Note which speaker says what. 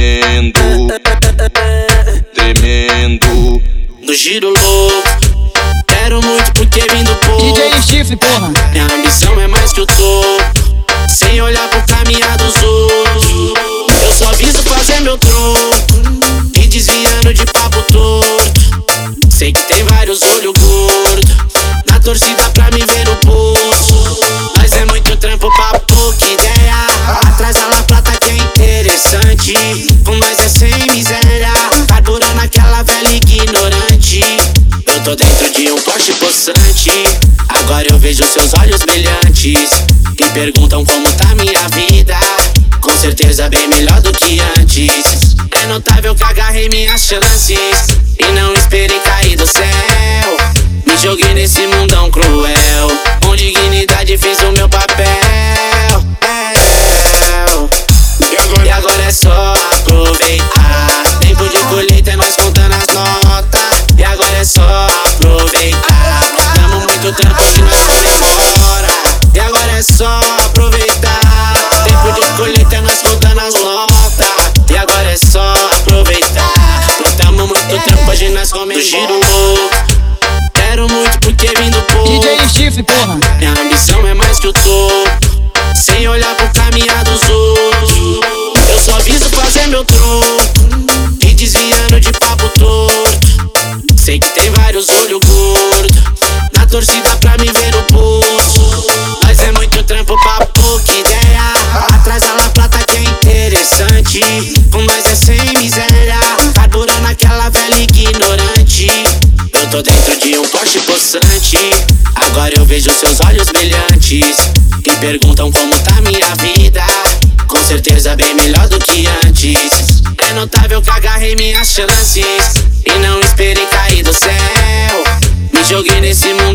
Speaker 1: tremendo, tremendo.
Speaker 2: No giro louco, quero muito porque vim do pouco.
Speaker 3: DJ Chifre, porra.
Speaker 2: Minha ambição é mais que o topo, sem olhar pro caminhar dos outros. Eu só viso fazer meu troco, e desviando de papo torto. Sei que tem vários olhos gordos, na torcida pra me ver o poço. Nós é sem miséria, carburando aquela velha ignorante. Eu tô dentro de um Porsche possante. Agora eu vejo seus olhos brilhantes. E perguntam como tá minha vida. Com certeza bem melhor do que antes. É notável que agarrei minhas chances. E não esperei cair do céu. Me joguei nesse mundão cruel. Com dignidade fiz o meu papel. Giro. Louco. Quero muito porque vim do pouco.
Speaker 3: DJ Chifre, porra.
Speaker 2: Minha ambição é mais que o topo. Sem olhar pro caminhar dos outros. Eu só viso fazer meu troco E desviando de papo torto. Sei que tem vários olhos gordos Na torcida pra me ver o poço Mas é muito trampo pra pouca ideia. Atrás da La Plata que é interessante dentro de um Porsche possante. Agora eu vejo seus olhos brilhantes. E perguntam como tá minha vida. Com certeza bem melhor do que antes. É notável que agarrei minhas chances. E não esperei cair do céu. Me joguei nesse mundão